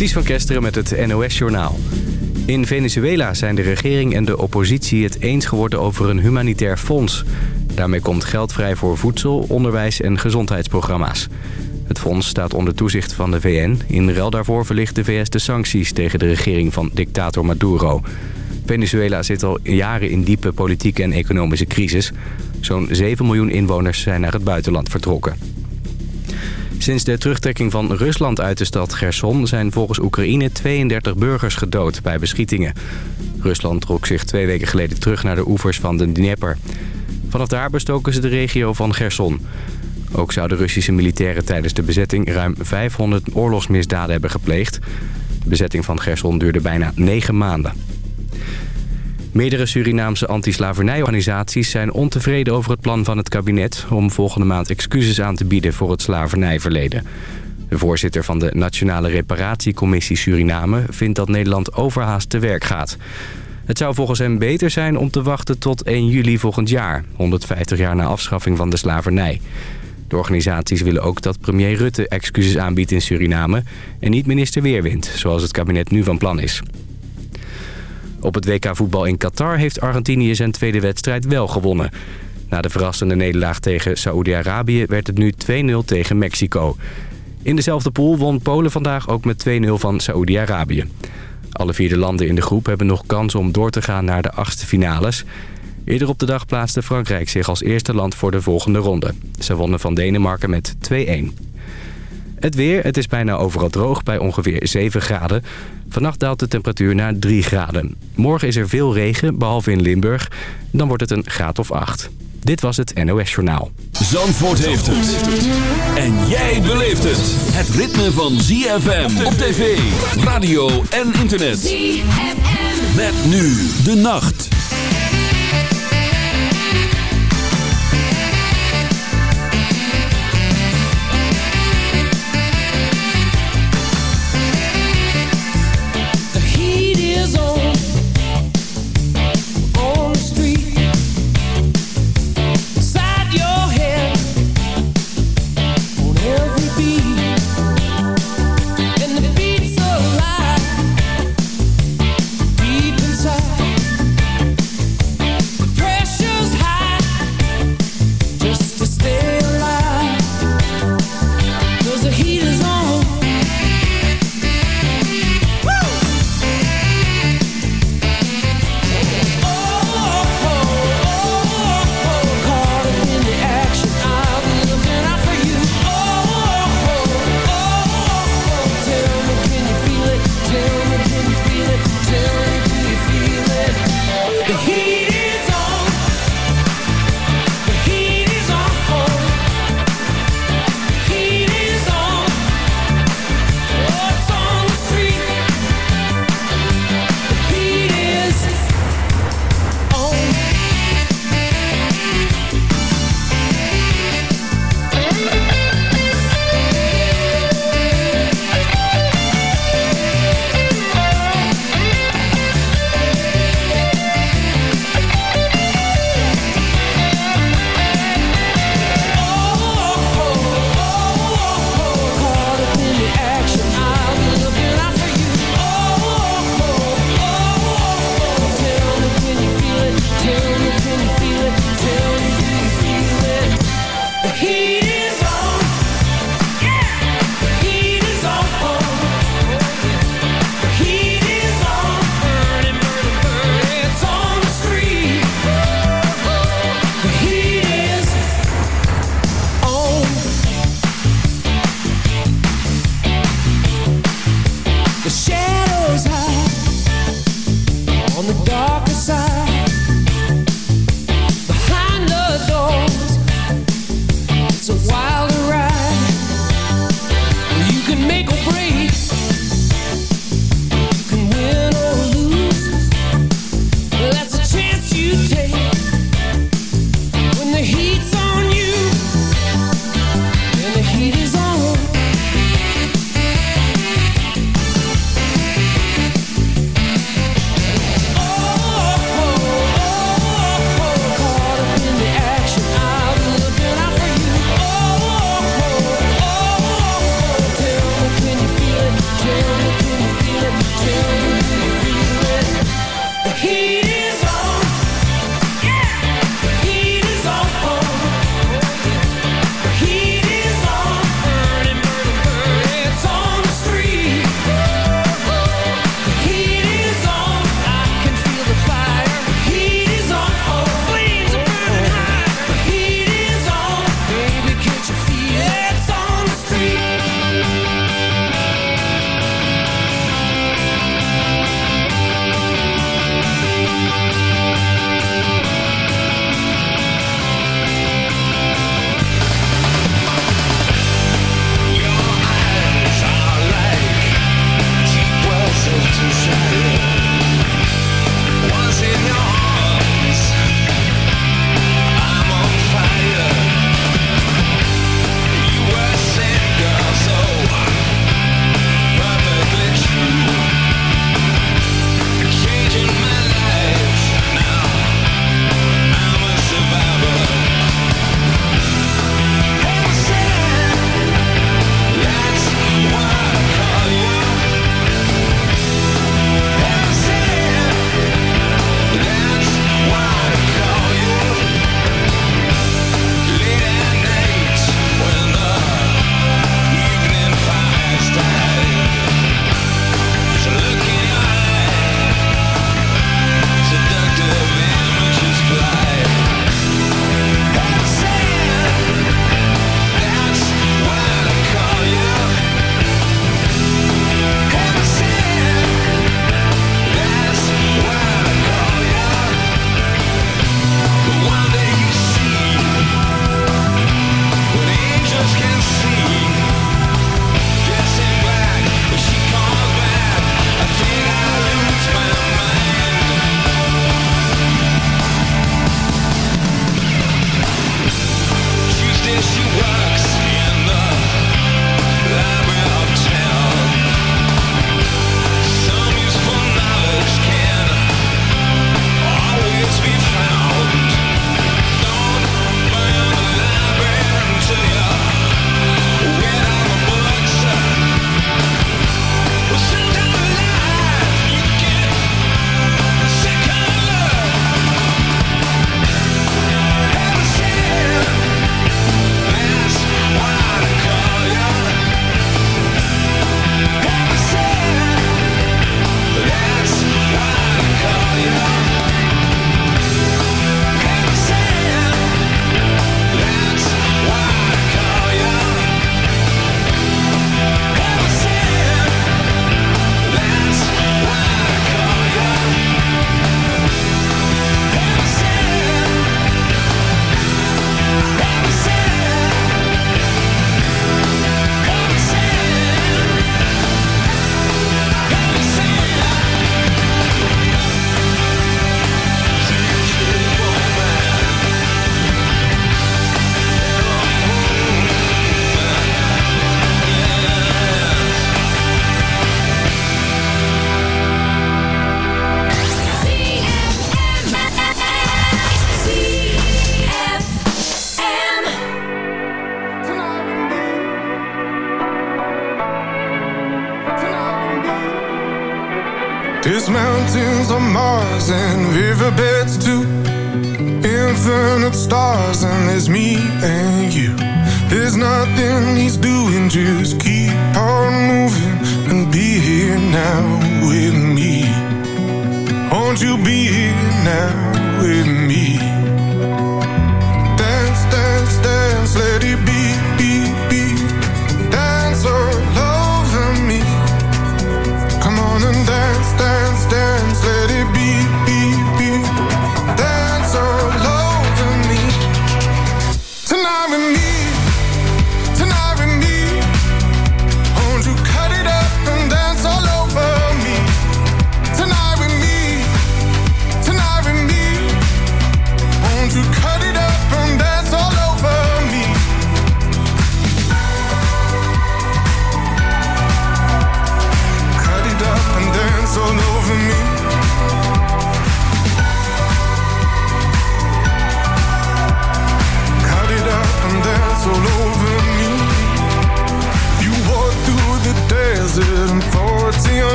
Ties van Kesteren met het NOS-journaal. In Venezuela zijn de regering en de oppositie het eens geworden over een humanitair fonds. Daarmee komt geld vrij voor voedsel, onderwijs en gezondheidsprogramma's. Het fonds staat onder toezicht van de VN. In ruil daarvoor verlicht de VS de sancties tegen de regering van dictator Maduro. Venezuela zit al jaren in diepe politieke en economische crisis. Zo'n 7 miljoen inwoners zijn naar het buitenland vertrokken. Sinds de terugtrekking van Rusland uit de stad Gerson... zijn volgens Oekraïne 32 burgers gedood bij beschietingen. Rusland trok zich twee weken geleden terug naar de oevers van de Dnieper. Vanaf daar bestoken ze de regio van Gerson. Ook zouden Russische militairen tijdens de bezetting... ruim 500 oorlogsmisdaden hebben gepleegd. De bezetting van Gerson duurde bijna negen maanden. Meerdere Surinaamse anti-slavernijorganisaties zijn ontevreden over het plan van het kabinet... om volgende maand excuses aan te bieden voor het slavernijverleden. De voorzitter van de Nationale Reparatiecommissie Suriname vindt dat Nederland overhaast te werk gaat. Het zou volgens hem beter zijn om te wachten tot 1 juli volgend jaar... 150 jaar na afschaffing van de slavernij. De organisaties willen ook dat premier Rutte excuses aanbiedt in Suriname... en niet minister Weerwind, zoals het kabinet nu van plan is. Op het WK voetbal in Qatar heeft Argentinië zijn tweede wedstrijd wel gewonnen. Na de verrassende nederlaag tegen Saoedi-Arabië werd het nu 2-0 tegen Mexico. In dezelfde pool won Polen vandaag ook met 2-0 van Saoedi-Arabië. Alle vier de landen in de groep hebben nog kans om door te gaan naar de achtste finales. Eerder op de dag plaatste Frankrijk zich als eerste land voor de volgende ronde. Ze wonnen van Denemarken met 2-1. Het weer, het is bijna overal droog bij ongeveer 7 graden. Vannacht daalt de temperatuur naar 3 graden. Morgen is er veel regen, behalve in Limburg. Dan wordt het een graad of 8. Dit was het NOS Journaal. Zandvoort heeft het. En jij beleeft het. Het ritme van ZFM op tv, radio en internet. ZFM. Met nu de nacht.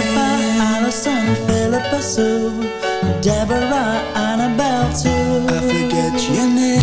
Jennifer, Allison, Philippa Sue, Deborah, Annabelle too. I forget your name.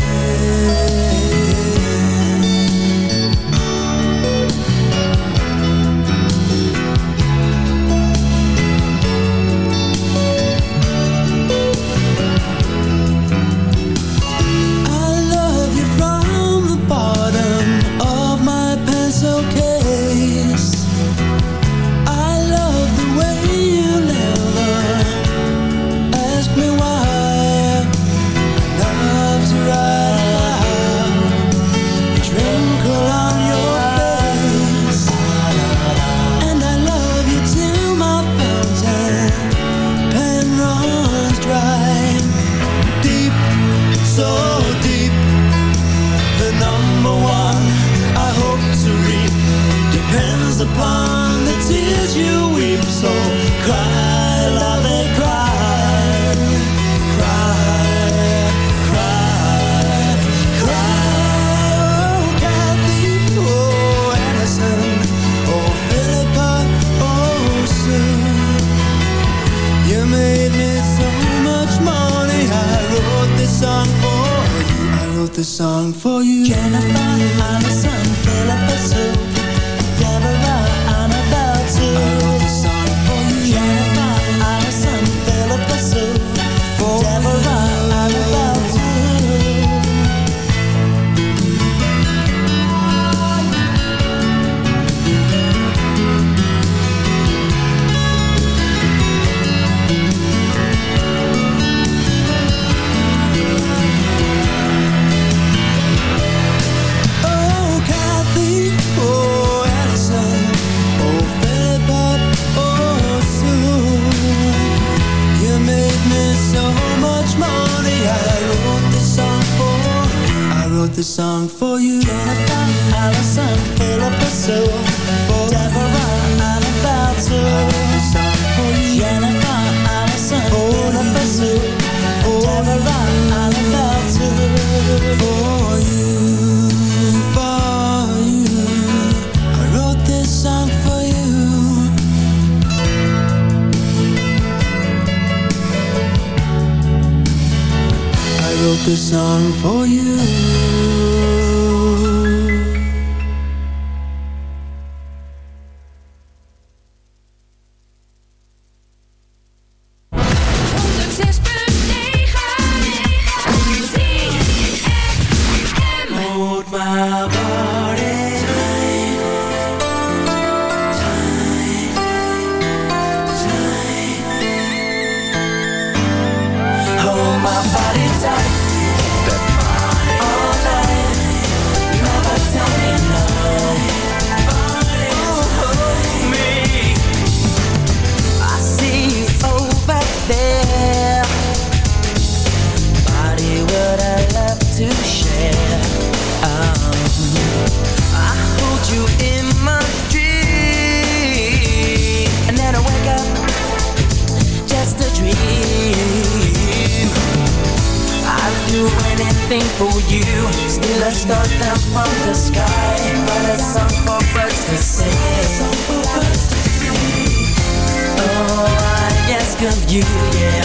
Ask of you, yeah.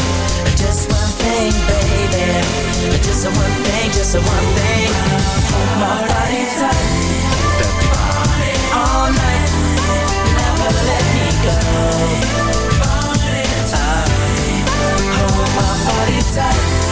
Just one thing, baby. Just one thing, just one thing. Hold my body tight. All night. Never let me go. I hold my body tight.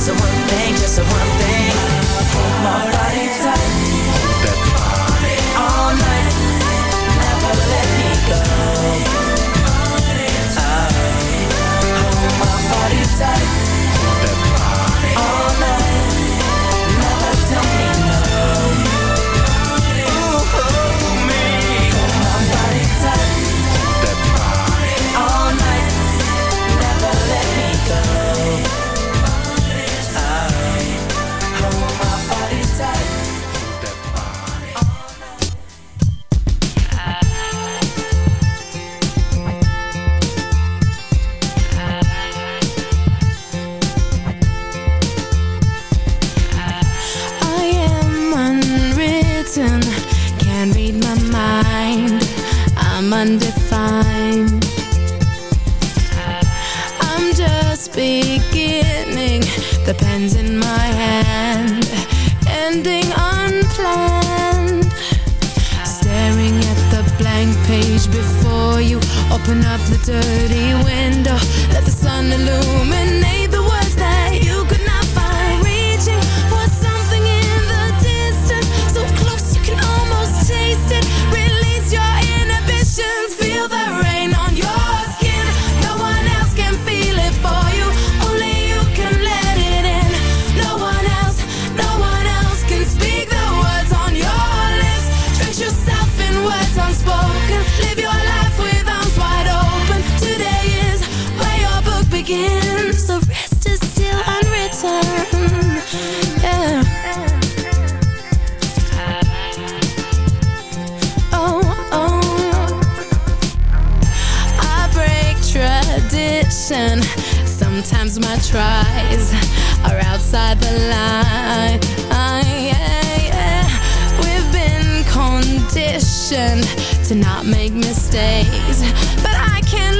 Just a one thing, just a one thing. Hold my body tight. That body all night. Never let me go. Hold my body tight. answer begins, the rest is still unwritten. Yeah. Oh, oh. I break tradition. Sometimes my tries are outside the line. Ah, We've been conditioned to not make mistakes, but I can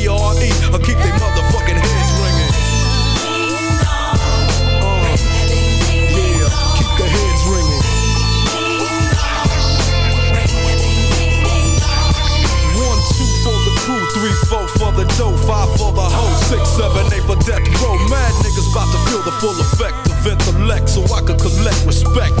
full effect of intellect so I could collect respect.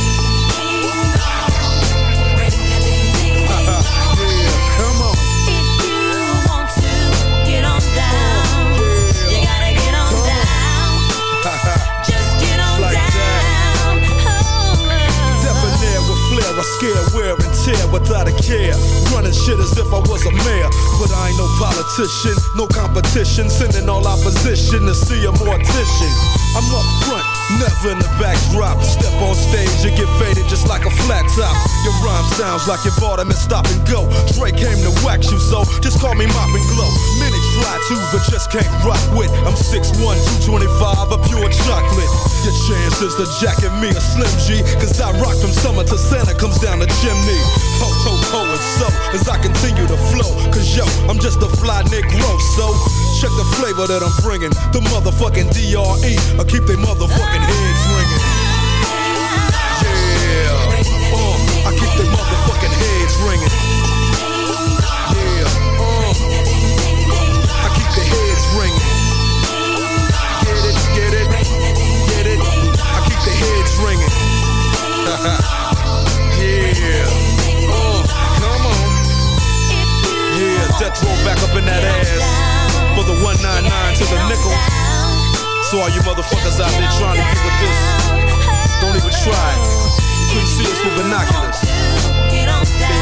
I scare, wear and tear without a care. Running shit as if I was a mayor. But I ain't no politician, no competition. Sending all opposition to see a mortician. I'm up front, never in the backdrop. Step on stage, you get faded just like a flat top. Your rhyme sounds like you bought 'em and stop and go. Dre came to wax you, so just call me Mop and Glow. Many try to, but just can't rock with. I'm 6'1, 225, a pure chocolate. Your chances to jacket me a Slim G, cause I rock from summer to Santa comes down the chimney. Ho, ho, ho, and so, as I continue to flow, cause yo, I'm just a fly Negro, so check the flavor that I'm bringing. The motherfucking DRE, I keep they motherfucking heads ringing. Yeah, uh, I keep they motherfucking heads ringing. Yeah, come on. Yeah, Death Row back up in that ass for the 199 to the nickel. So all you motherfuckers out there trying to get with this, don't even try couldn't see us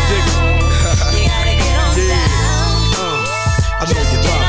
dig it? yeah. Uh, I know you're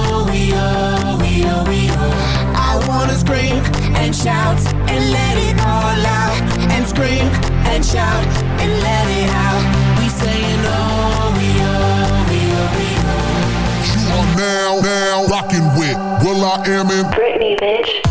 we are, we are, we are. I wanna scream and shout and let it all out. And scream and shout and let it out. We saying oh, we are, we are, we are. You are now, now rocking with will.i.am and Britney, bitch.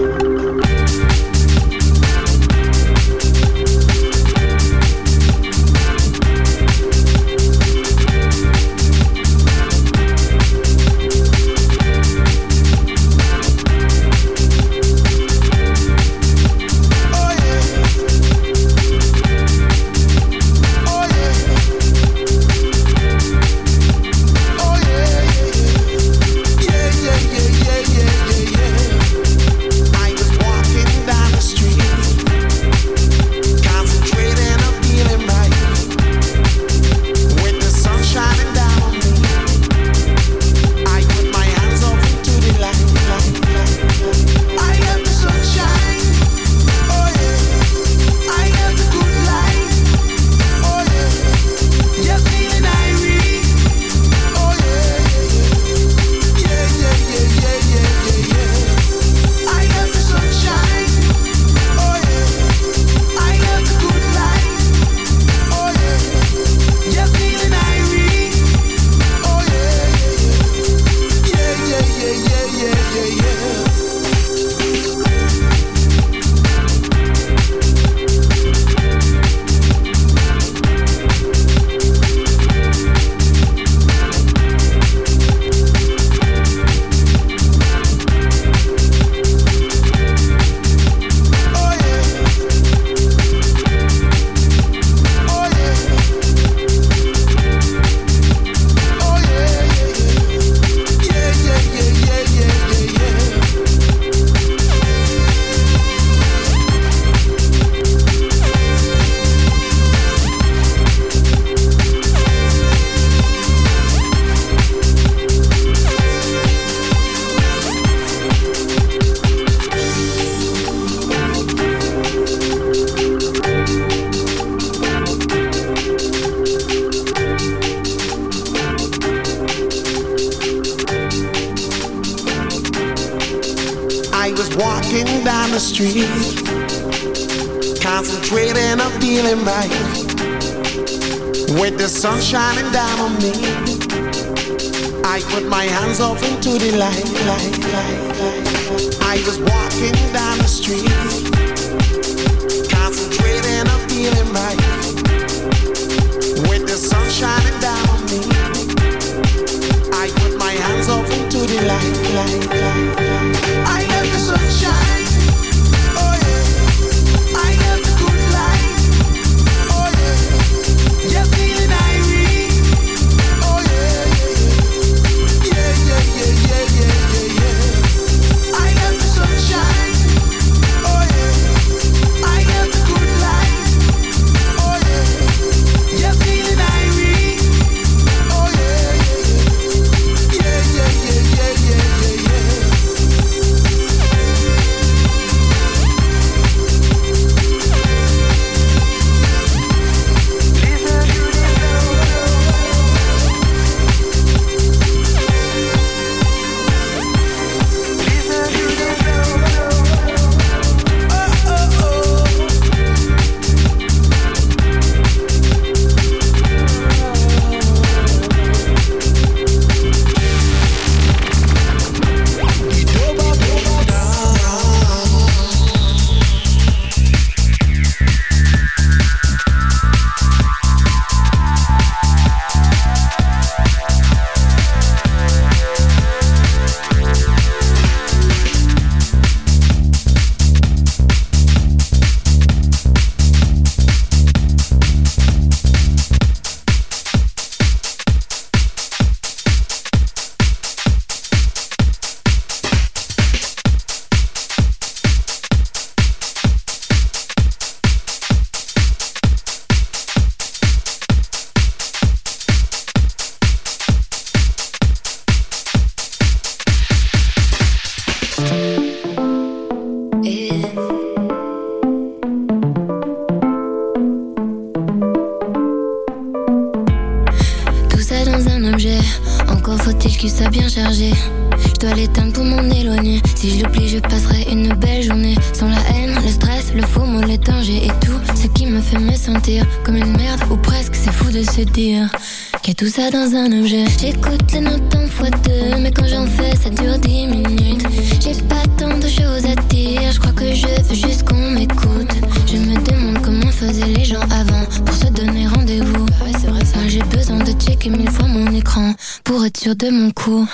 Mille fois mon écran pour être sûr de mon coup.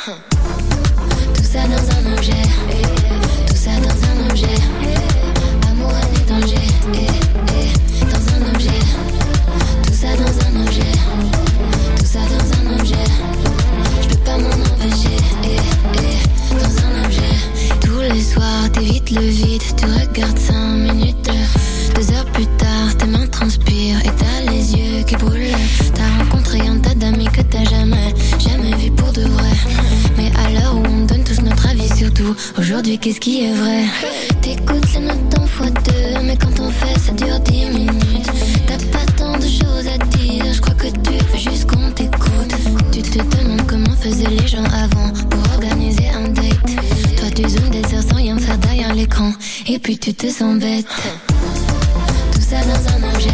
Tout ça dans un objet. Tout ça dans un objet. Amour, et danger. Dans un objet. Tout ça dans un objet. Tout ça dans un objet. Je peux pas m'en empêcher. Dans un objet. Tous les soirs, t'évites le vide. Tu regardes 5 minutes. Aujourd'hui qu'est-ce qui est vrai? T'écoutes les notes en fois deux, mais quand on fait ça dure 10 minutes. T'as pas tant de choses à dire, je crois que tu veux juste qu'on t'écoute. Tu te demandes comment faisaient les gens avant pour organiser un date. Toi tu zoomes des heures sans rien faire derrière l'écran, et puis tu te sens bête. Tout ça dans un objet,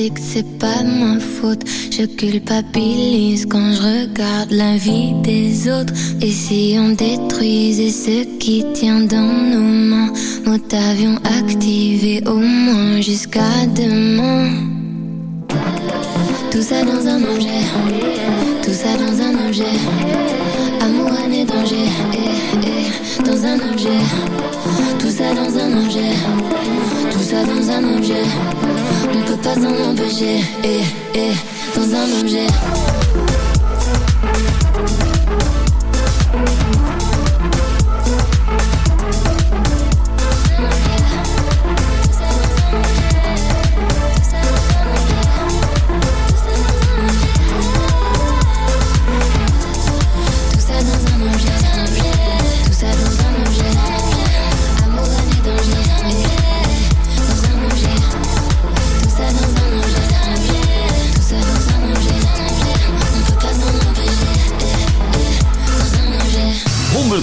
addict, c'est pas ma faute. Je culpabilise quand je regarde la vie des autres. Et si on détruisait ce qui tient dans nos mains, mode avion activé au moins jusqu'à demain. Tout ça dans un objet, tout ça dans un objet. Amour, et danger, eh, eh, dans un objet. Tout ça dans un objet, tout ça dans un objet. façon d'empêcher, eh eh, dans un objet.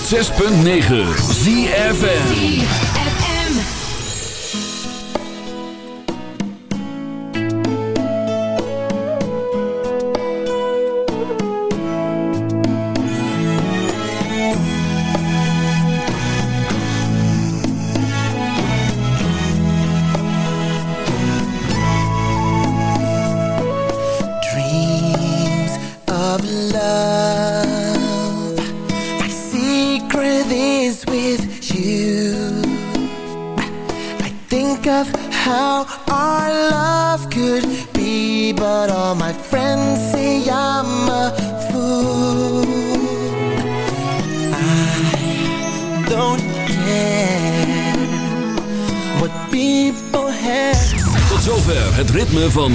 106.9 ZFN